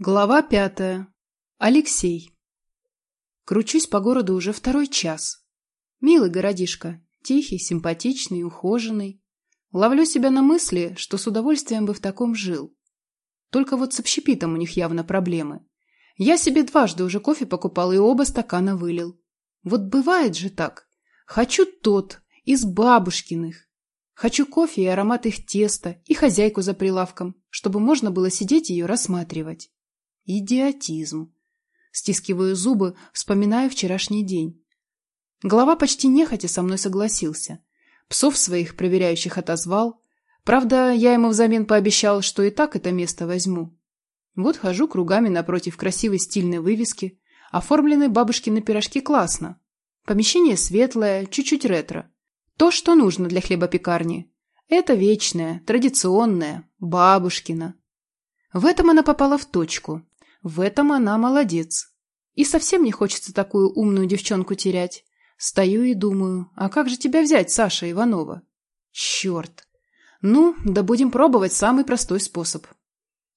Глава пятая. Алексей. Кручусь по городу уже второй час. Милый городишко, тихий, симпатичный, ухоженный. Ловлю себя на мысли, что с удовольствием бы в таком жил. Только вот с общепитом у них явно проблемы. Я себе дважды уже кофе покупал и оба стакана вылил. Вот бывает же так. Хочу тот, из бабушкиных. Хочу кофе и аромат их теста, и хозяйку за прилавком, чтобы можно было сидеть ее рассматривать. Идиотизм. Стискиваю зубы, вспоминая вчерашний день. Глава почти нехотя со мной согласился. Псов своих проверяющих отозвал. Правда, я ему взамен пообещал, что и так это место возьму. Вот хожу кругами напротив красивой стильной вывески. Оформлены бабушкины пирожки классно. Помещение светлое, чуть-чуть ретро. То, что нужно для хлебопекарни. Это вечное, традиционное, бабушкино. В этом она попала в точку. В этом она молодец. И совсем не хочется такую умную девчонку терять. Стою и думаю, а как же тебя взять, Саша Иванова? Черт! Ну, да будем пробовать самый простой способ.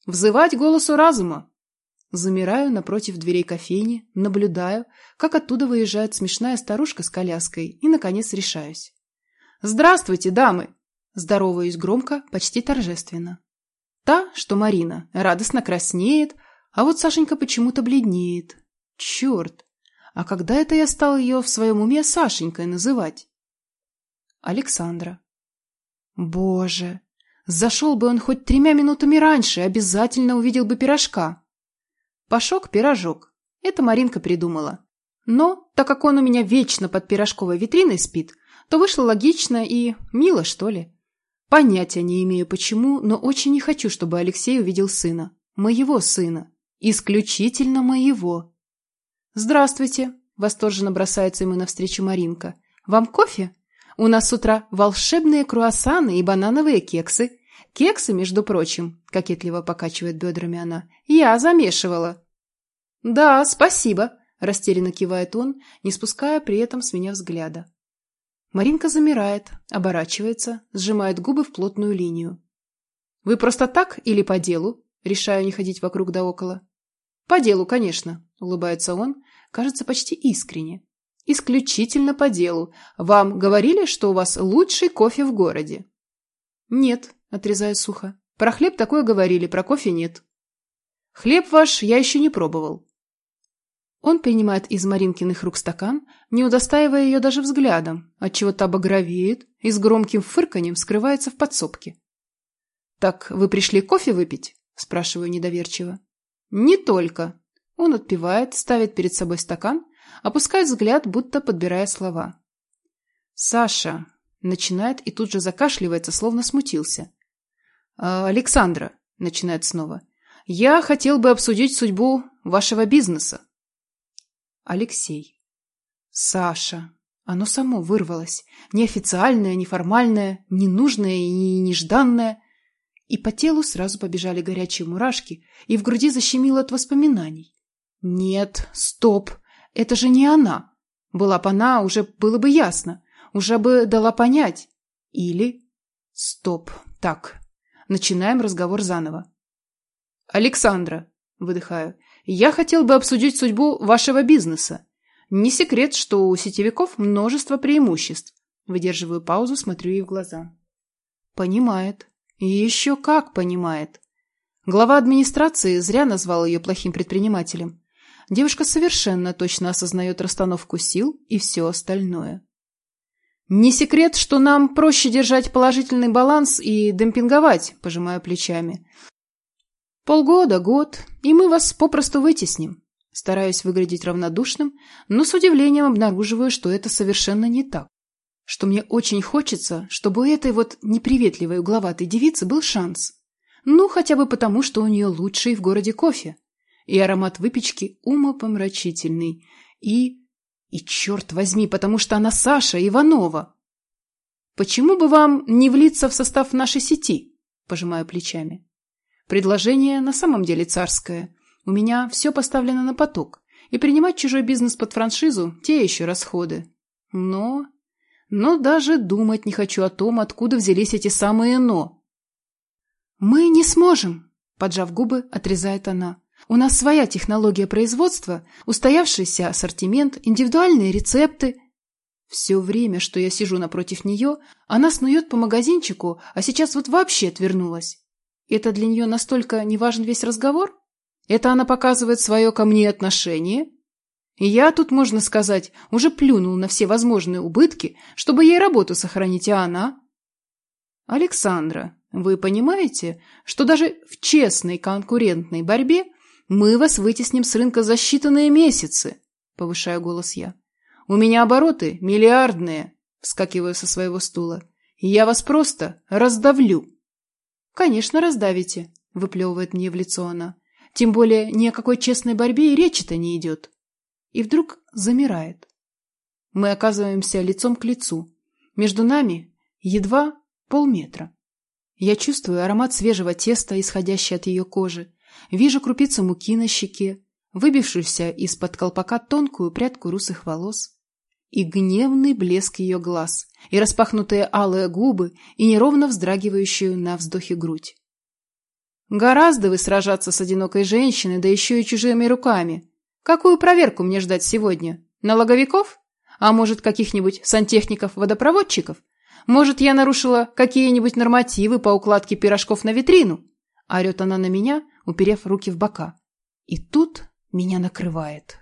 Взывать голосу разума. Замираю напротив дверей кофейни, наблюдаю, как оттуда выезжает смешная старушка с коляской, и, наконец, решаюсь. «Здравствуйте, дамы!» Здороваюсь громко, почти торжественно. Та, что Марина, радостно краснеет, а вот Сашенька почему-то бледнеет. Черт! А когда это я стал ее в своем уме Сашенькой называть? Александра. Боже! Зашел бы он хоть тремя минутами раньше, обязательно увидел бы пирожка. Пашок-пирожок. Это Маринка придумала. Но, так как он у меня вечно под пирожковой витриной спит, то вышло логично и мило, что ли. Понятия не имею почему, но очень не хочу, чтобы Алексей увидел сына. Моего сына. Исключительно моего. Здравствуйте, восторженно бросается ему навстречу Маринка. Вам кофе? У нас с утра волшебные круассаны и банановые кексы. Кексы, между прочим, кокетливо покачивает бедрами она, я замешивала. Да, спасибо, растерянно кивает он, не спуская при этом с меня взгляда. Маринка замирает, оборачивается, сжимает губы в плотную линию. «Вы просто так или по делу?» Решаю не ходить вокруг да около. «По делу, конечно», — улыбается он, кажется, почти искренне. «Исключительно по делу. Вам говорили, что у вас лучший кофе в городе?» «Нет», — отрезаю сухо. «Про хлеб такое говорили, про кофе нет». «Хлеб ваш я еще не пробовал». Он принимает из Маринкиных рук стакан, не удостаивая ее даже взглядом, отчего та багровеет и с громким фырканьем скрывается в подсобке. «Так вы пришли кофе выпить?» – спрашиваю недоверчиво. Не только. Он отпивает, ставит перед собой стакан, опускает взгляд, будто подбирая слова. «Саша», — начинает и тут же закашливается, словно смутился. «А, «Александра», — начинает снова, — «я хотел бы обсудить судьбу вашего бизнеса». Алексей. «Саша». Оно само вырвалось. Неофициальное, неформальное, ненужное и нежданное и по телу сразу побежали горячие мурашки, и в груди защемило от воспоминаний. «Нет, стоп, это же не она. Была бы она, уже было бы ясно, уже бы дала понять. Или... Стоп, так, начинаем разговор заново. «Александра», — выдыхаю, — «я хотел бы обсудить судьбу вашего бизнеса. Не секрет, что у сетевиков множество преимуществ». Выдерживаю паузу, смотрю ей в глаза. «Понимает. И еще как понимает. Глава администрации зря назвал ее плохим предпринимателем. Девушка совершенно точно осознает расстановку сил и все остальное. «Не секрет, что нам проще держать положительный баланс и демпинговать», – пожимаю плечами. «Полгода, год, и мы вас попросту вытесним». Стараюсь выглядеть равнодушным, но с удивлением обнаруживаю, что это совершенно не так что мне очень хочется, чтобы у этой вот неприветливой угловатой девицы был шанс. Ну, хотя бы потому, что у нее лучший в городе кофе. И аромат выпечки умопомрачительный. И... И черт возьми, потому что она Саша Иванова. Почему бы вам не влиться в состав нашей сети? Пожимаю плечами. Предложение на самом деле царское. У меня все поставлено на поток. И принимать чужой бизнес под франшизу – те еще расходы. Но но даже думать не хочу о том, откуда взялись эти самые «но». «Мы не сможем», — поджав губы, отрезает она. У нас своя технология производства, устоявшийся ассортимент, индивидуальные рецепты. Все время, что я сижу напротив нее, она снует по магазинчику, а сейчас вот вообще отвернулась. Это для нее настолько не важен весь разговор? Это она показывает свое ко мне отношение? Я тут, можно сказать, уже плюнул на все возможные убытки, чтобы ей работу сохранить, а она... Александра, вы понимаете, что даже в честной конкурентной борьбе мы вас вытесним с рынка за считанные месяцы, повышаю голос я. У меня обороты миллиардные, вскакиваю со своего стула. Я вас просто раздавлю. Конечно, раздавите, выплевывает мне в лицо она. Тем более ни о какой честной борьбе и речи-то не идет. И вдруг замирает. Мы оказываемся лицом к лицу. Между нами едва полметра. Я чувствую аромат свежего теста, исходящий от ее кожи. Вижу крупицы муки на щеке, выбившуюся из-под колпака тонкую прядку русых волос. И гневный блеск ее глаз, и распахнутые алые губы, и неровно вздрагивающую на вздохе грудь. Гораздо вы сражаться с одинокой женщиной, да еще и чужими руками. Какую проверку мне ждать сегодня? Налоговиков? А может, каких-нибудь сантехников-водопроводчиков? Может, я нарушила какие-нибудь нормативы по укладке пирожков на витрину? Орет она на меня, уперев руки в бока. И тут меня накрывает.